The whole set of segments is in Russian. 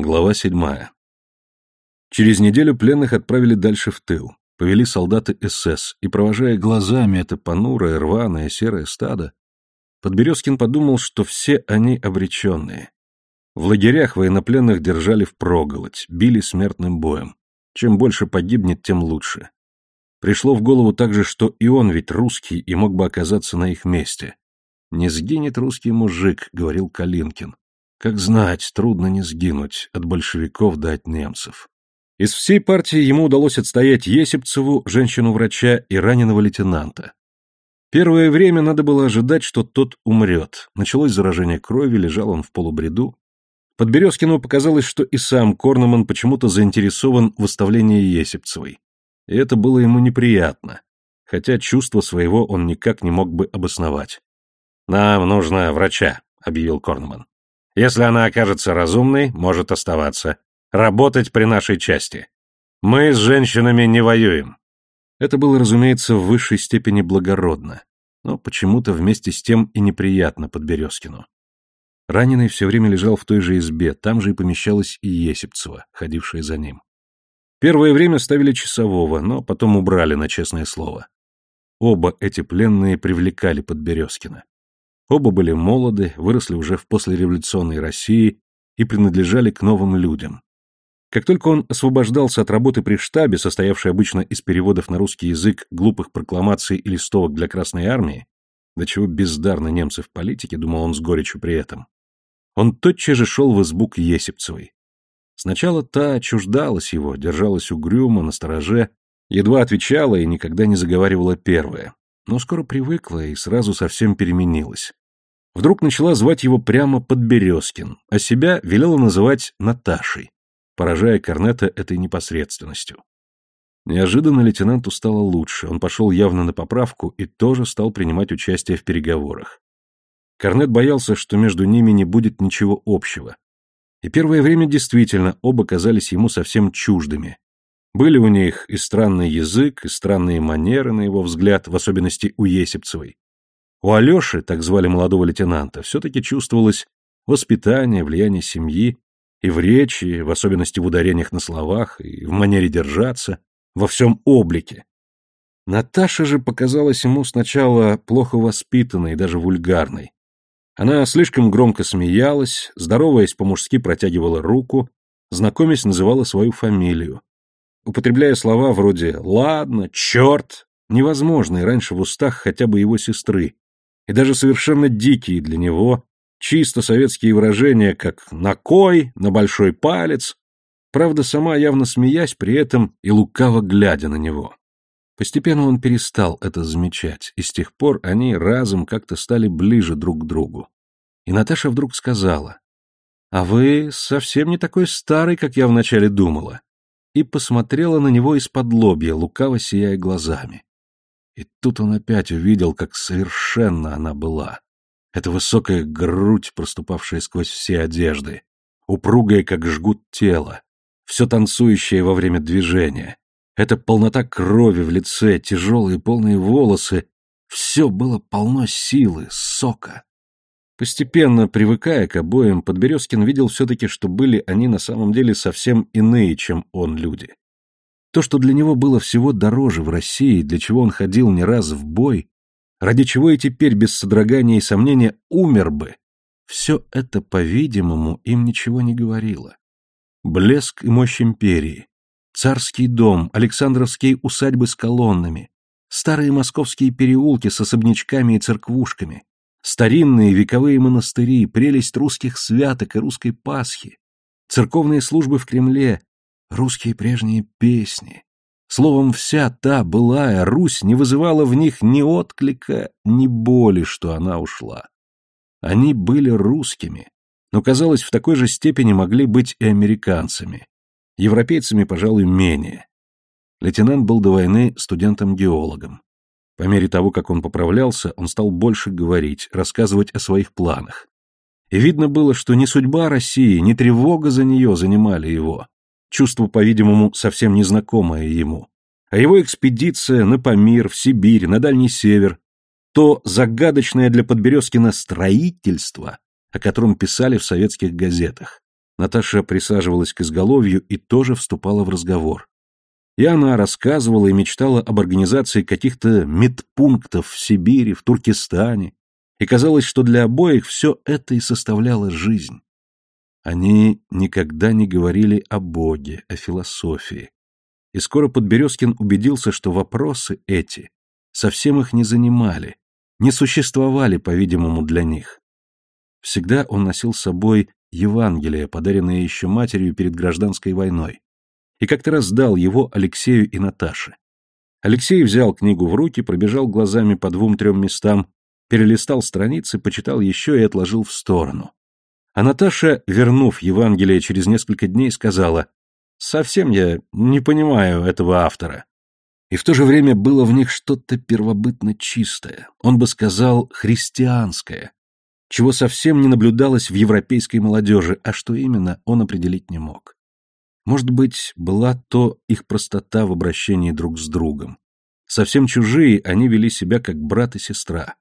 Глава седьмая. Через неделю пленных отправили дальше в тыл. Повели солдаты СС, и, провожая глазами это понурое, рваное, серое стадо, Подберезкин подумал, что все они обреченные. В лагерях военнопленных держали впроголодь, били смертным боем. Чем больше погибнет, тем лучше. Пришло в голову также, что и он ведь русский и мог бы оказаться на их месте. «Не сгинет русский мужик», — говорил Калинкин. Как знать, трудно не сгинуть от большевиков до от немцев. Из всей партии ему удалось отстоять Есипцеву, женщину-врача и раненого лейтенанта. Первое время надо было ожидать, что тот умрет. Началось заражение крови, лежал он в полубреду. Подберезкину показалось, что и сам Корнеман почему-то заинтересован в выставлении Есипцевой. И это было ему неприятно, хотя чувство своего он никак не мог бы обосновать. «Нам нужно врача», — объявил Корнеман. Если она окажется разумной, может оставаться. Работать при нашей части. Мы с женщинами не воюем. Это было, разумеется, в высшей степени благородно, но почему-то вместе с тем и неприятно Подберезкину. Раненый все время лежал в той же избе, там же и помещалась и Есипцева, ходившая за ним. Первое время ставили часового, но потом убрали на честное слово. Оба эти пленные привлекали Подберезкина. Оба были молоды, выросли уже в послереволюционной России и принадлежали к новым людям. Как только он освобождался от работы при штабе, состоявшей обычно из переводов на русский язык глупых прокламаций и листовок для Красной Армии, до чего бездарно немцы в политике, думал он с горечью при этом, он тотчас же шел в избу к Есипцевой. Сначала та отчуждалась его, держалась угрюмо, настороже, едва отвечала и никогда не заговаривала первая, но скоро привыкла и сразу совсем переменилась. Вдруг начала звать его прямо Подберезкин, а себя велела называть Наташей, поражая Корнета этой непосредственностью. Неожиданно лейтенанту стало лучше, он пошел явно на поправку и тоже стал принимать участие в переговорах. Корнет боялся, что между ними не будет ничего общего. И первое время действительно оба казались ему совсем чуждыми, были у них и странный язык, и странные манеры, на его взгляд, в особенности у Есипцевой. У Алеши, так звали молодого лейтенанта, все-таки чувствовалось воспитание, влияние семьи, и в речи, в особенности в ударениях на словах, и в манере держаться, во всем облике. Наташа же показалась ему сначала плохо воспитанной, даже вульгарной. Она слишком громко смеялась, здороваясь по-мужски протягивала руку, знакомясь называла свою фамилию, употребляя слова вроде «ладно», «черт», невозможные раньше в устах хотя бы его сестры, и даже совершенно дикие для него, чисто советские выражения, как «на кой», «на большой палец», правда, сама явно смеясь при этом и лукаво глядя на него. Постепенно он перестал это замечать, и с тех пор они разом как-то стали ближе друг к другу. И Наташа вдруг сказала, «А вы совсем не такой старый, как я вначале думала и посмотрела на него из-под лобья, лукаво сияя глазами. И тут он опять увидел, как совершенно она была. Эта высокая грудь, проступавшая сквозь все одежды, упругая, как жгут тело, все танцующее во время движения, эта полнота крови в лице, тяжелые полные волосы, все было полно силы, сока. Постепенно, привыкая к обоим, Подберезкин видел все-таки, что были они на самом деле совсем иные, чем он люди. То, что для него было всего дороже в России, для чего он ходил не раз в бой, ради чего и теперь без содрогания и сомнения умер бы, все это, по-видимому, им ничего не говорило. Блеск и мощь империи, царский дом, Александровские усадьбы с колоннами, старые московские переулки с особнячками и церквушками, Старинные вековые монастыри, прелесть русских святок и русской Пасхи, церковные службы в Кремле, русские прежние песни. Словом, вся та былая Русь не вызывала в них ни отклика, ни боли, что она ушла. Они были русскими, но, казалось, в такой же степени могли быть и американцами. Европейцами, пожалуй, менее. Лейтенант был до войны студентом-геологом. По мере того, как он поправлялся, он стал больше говорить, рассказывать о своих планах. И видно было, что ни судьба России, ни тревога за нее занимали его. Чувство, по-видимому, совсем незнакомое ему. А его экспедиция на Памир, в Сибирь, на Дальний Север, то загадочное для Подберезкина строительство, о котором писали в советских газетах. Наташа присаживалась к изголовью и тоже вступала в разговор. И она рассказывала и мечтала об организации каких-то медпунктов в Сибири, в Туркестане, и казалось, что для обоих все это и составляло жизнь. Они никогда не говорили о Боге, о философии. И скоро Подберезкин убедился, что вопросы эти совсем их не занимали, не существовали, по-видимому, для них. Всегда он носил с собой Евангелие, подаренное еще матерью перед гражданской войной, и как-то раз дал его Алексею и Наташе. Алексей взял книгу в руки, пробежал глазами по двум-трем местам, перелистал страницы, почитал еще и отложил в сторону. А Наташа, вернув Евангелие через несколько дней, сказала, «Совсем я не понимаю этого автора». И в то же время было в них что-то первобытно чистое, он бы сказал, христианское, чего совсем не наблюдалось в европейской молодежи, а что именно, он определить не мог. Может быть, была то их простота в обращении друг с другом. Совсем чужие они вели себя как брат и сестра.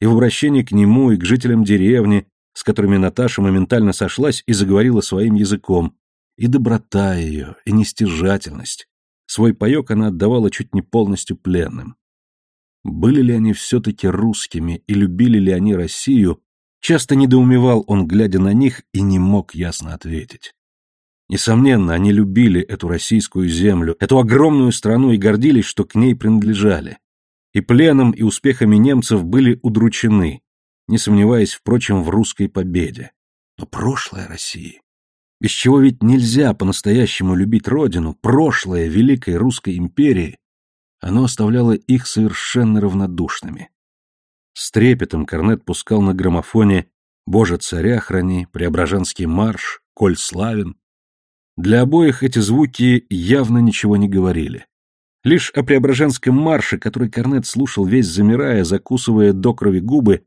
И в обращении к нему, и к жителям деревни, с которыми Наташа моментально сошлась и заговорила своим языком, и доброта ее, и нестяжательность. Свой паек она отдавала чуть не полностью пленным. Были ли они все-таки русскими и любили ли они Россию, Часто недоумевал он, глядя на них, и не мог ясно ответить. Несомненно, они любили эту российскую землю, эту огромную страну и гордились, что к ней принадлежали. И пленом, и успехами немцев были удручены, не сомневаясь, впрочем, в русской победе. Но прошлое России, без чего ведь нельзя по-настоящему любить родину, прошлое Великой Русской империи, оно оставляло их совершенно равнодушными. С трепетом Корнет пускал на граммофоне «Боже, царя храни», «Преображенский марш», «Коль славен». Для обоих эти звуки явно ничего не говорили. Лишь о Преображенском марше, который Корнет слушал весь замирая, закусывая до крови губы,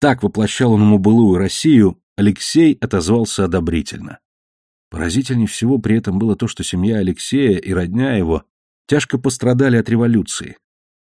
так воплощал он ему былую Россию, Алексей отозвался одобрительно. Поразительнее всего при этом было то, что семья Алексея и родня его тяжко пострадали от революции,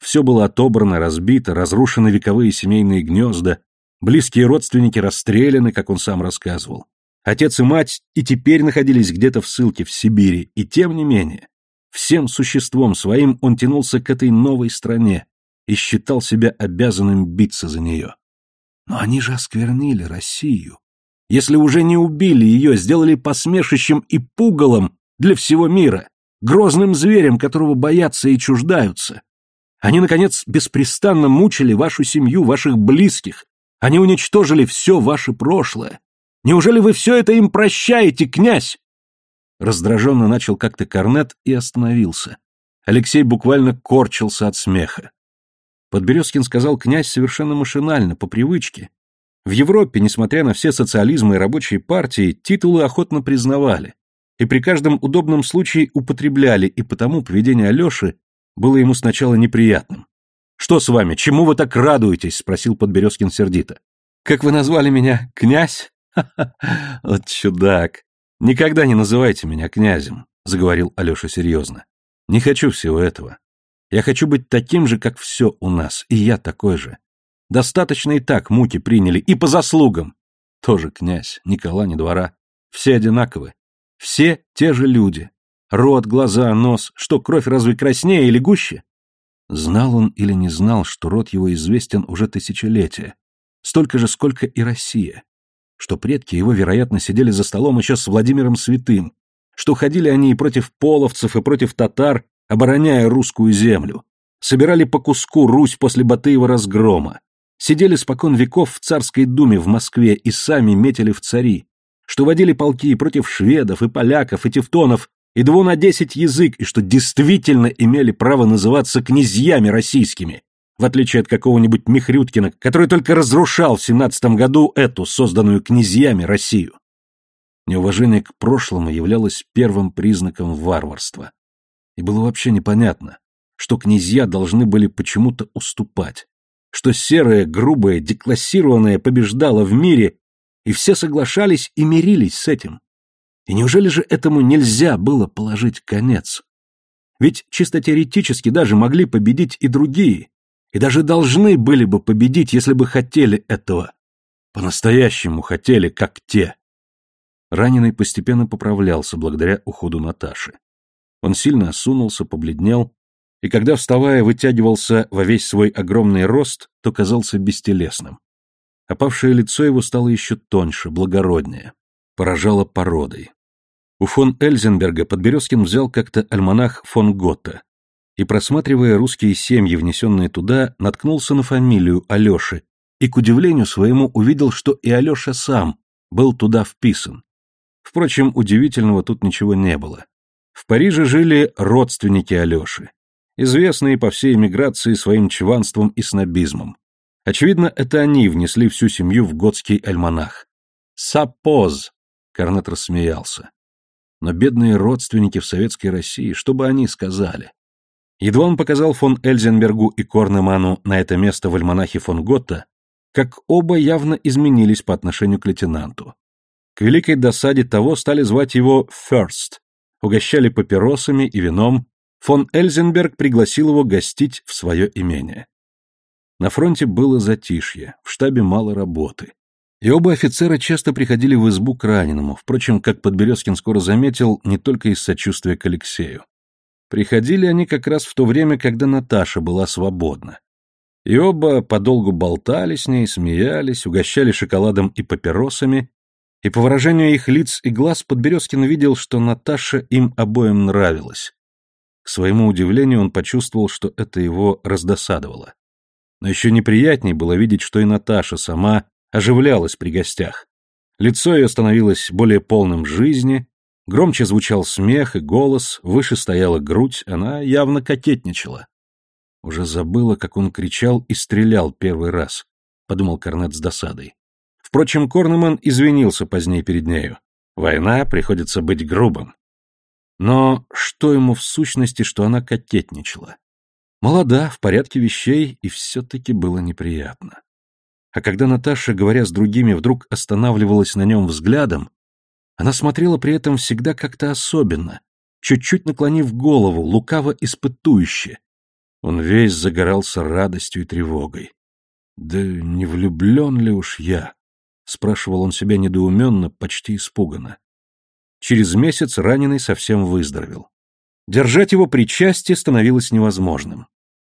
все было отобрано, разбито, разрушены вековые семейные гнезда, близкие родственники расстреляны, как он сам рассказывал. Отец и мать и теперь находились где-то в ссылке в Сибири, и тем не менее, всем существом своим он тянулся к этой новой стране и считал себя обязанным биться за нее. Но они же осквернили Россию. Если уже не убили ее, сделали посмешищем и пугалом для всего мира, грозным зверем, которого боятся и чуждаются. Они, наконец, беспрестанно мучили вашу семью, ваших близких. Они уничтожили все ваше прошлое. Неужели вы все это им прощаете, князь?» Раздраженно начал как-то корнет и остановился. Алексей буквально корчился от смеха. Подберезкин сказал князь совершенно машинально, по привычке. В Европе, несмотря на все социализмы и рабочие партии, титулы охотно признавали. И при каждом удобном случае употребляли, и потому поведение Алеши было ему сначала неприятным. «Что с вами? Чему вы так радуетесь?» — спросил Подберезкин сердито. «Как вы назвали меня? Князь? Ха-ха! Вот чудак! Никогда не называйте меня князем», — заговорил Алеша серьезно. «Не хочу всего этого. Я хочу быть таким же, как все у нас, и я такой же. Достаточно и так муки приняли, и по заслугам. Тоже князь, ни кола, ни двора. Все одинаковы. Все те же люди. Рот, глаза, нос. Что, кровь разве краснее или гуще? Знал он или не знал, что род его известен уже тысячелетия. Столько же, сколько и Россия. Что предки его, вероятно, сидели за столом еще с Владимиром Святым. Что ходили они и против половцев, и против татар, обороняя русскую землю. Собирали по куску Русь после Батыева разгрома. Сидели спокон веков в царской думе в Москве и сами метили в цари. Что водили полки против шведов и поляков и тевтонов и дву на десять язык, и что действительно имели право называться князьями российскими, в отличие от какого-нибудь Михрюткина, который только разрушал в семнадцатом году эту, созданную князьями, Россию. Неуважение к прошлому являлось первым признаком варварства. И было вообще непонятно, что князья должны были почему-то уступать, что серое, грубое, деклассированное побеждало в мире, и все соглашались и мирились с этим. И неужели же этому нельзя было положить конец? Ведь чисто теоретически даже могли победить и другие, и даже должны были бы победить, если бы хотели этого. По-настоящему хотели, как те. Раненый постепенно поправлялся благодаря уходу Наташи. Он сильно осунулся, побледнел, и когда, вставая, вытягивался во весь свой огромный рост, то казался бестелесным. Опавшее лицо его стало еще тоньше, благороднее, поражало породой. У фон Эльзенберга Подберезкин взял как-то альманах фон Готта и, просматривая русские семьи, внесенные туда, наткнулся на фамилию Алеши и, к удивлению своему, увидел, что и Алеша сам был туда вписан. Впрочем, удивительного тут ничего не было. В Париже жили родственники Алеши, известные по всей эмиграции своим чванством и снобизмом. Очевидно, это они внесли всю семью в готский альманах. «Сапоз!» — Корнет рассмеялся. Но бедные родственники в советской России, что бы они сказали? Едва он показал фон Эльзенбергу и Корнеману на это место в альманахе фон Готта, как оба явно изменились по отношению к лейтенанту. К великой досаде того стали звать его «First», угощали папиросами и вином, фон Эльзенберг пригласил его гостить в свое имение. На фронте было затишье, в штабе мало работы. И оба офицера часто приходили в избу к раненому, впрочем, как Подберезкин скоро заметил, не только из сочувствия к Алексею. Приходили они как раз в то время, когда Наташа была свободна. И оба подолгу болтали с ней, смеялись, угощали шоколадом и папиросами, и по выражению их лиц и глаз Подберезкин видел, что Наташа им обоим нравилась. К своему удивлению он почувствовал, что это его раздосадовало. Но еще неприятней было видеть, что и Наташа сама оживлялась при гостях. Лицо ее становилось более полным жизни, громче звучал смех и голос, выше стояла грудь, она явно кокетничала. Уже забыла, как он кричал и стрелял первый раз, подумал Корнет с досадой. Впрочем, Корнеман извинился позднее перед нею. Война, приходится быть грубым. Но что ему в сущности, что она кокетничала? Молода, в порядке вещей, и все-таки было неприятно. А когда Наташа, говоря с другими, вдруг останавливалась на нем взглядом, она смотрела при этом всегда как-то особенно, чуть-чуть наклонив голову, лукаво испытующе. Он весь загорался радостью и тревогой. «Да не влюблен ли уж я?» Спрашивал он себя недоуменно, почти испуганно. Через месяц раненый совсем выздоровел. Держать его при части становилось невозможным.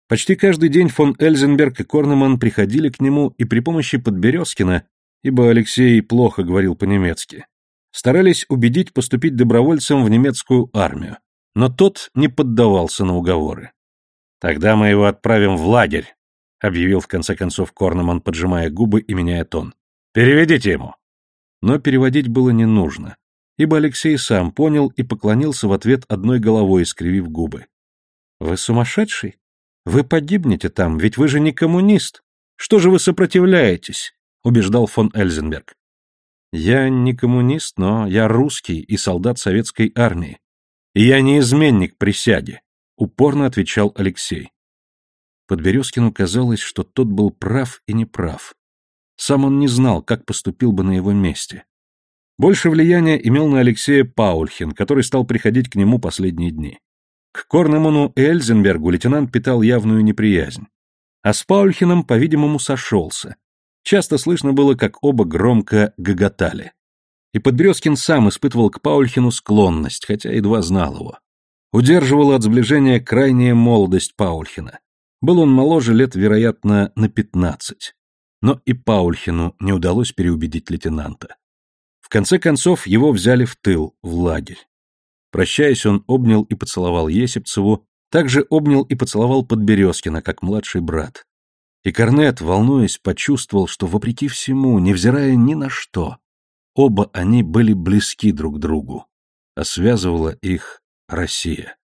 Почти каждый день фон Эльзенберг и Корнеман приходили к нему и при помощи Подберезкина, ибо Алексей плохо говорил по-немецки, старались убедить поступить добровольцем в немецкую армию, но тот не поддавался на уговоры. «Тогда мы его отправим в лагерь», — объявил в конце концов Корнеман, поджимая губы и меняя тон. Переведите ему. Но переводить было не нужно, ибо Алексей сам понял и поклонился в ответ одной головой, скривив губы. Вы сумасшедший? Вы погибнете там, ведь вы же не коммунист. Что же вы сопротивляетесь? убеждал фон Эльзенберг. Я не коммунист, но я русский и солдат советской армии. И я не изменник присяги, упорно отвечал Алексей. Подберезкину казалось, что тот был прав и неправ. Сам он не знал, как поступил бы на его месте. Больше влияния имел на Алексея Паульхин, который стал приходить к нему последние дни. К Корнеману и Эльзенбергу лейтенант питал явную неприязнь. А с Паульхином, по-видимому, сошелся. Часто слышно было, как оба громко гоготали. И Подберезкин сам испытывал к Паульхину склонность, хотя едва знал его. Удерживала от сближения крайняя молодость Паульхина. Был он моложе лет, вероятно, на пятнадцать но и Паульхину не удалось переубедить лейтенанта. В конце концов его взяли в тыл, в лагерь. Прощаясь, он обнял и поцеловал Есипцеву, также обнял и поцеловал Подберезкина, как младший брат. И Корнет, волнуясь, почувствовал, что, вопреки всему, невзирая ни на что, оба они были близки друг другу, а связывала их Россия.